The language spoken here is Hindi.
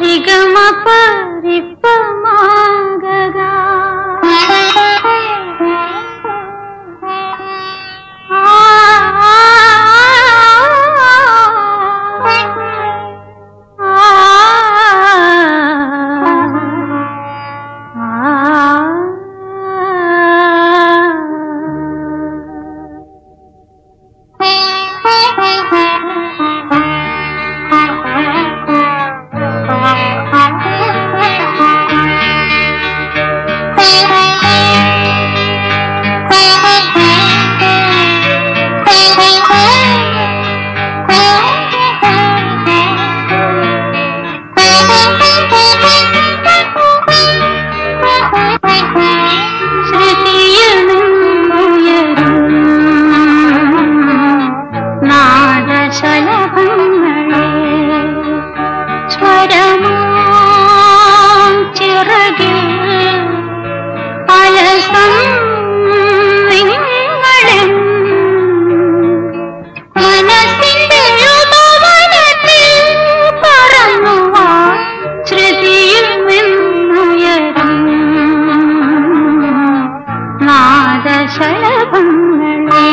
రిగమ పరిప പാദശലഭങ്ങളെ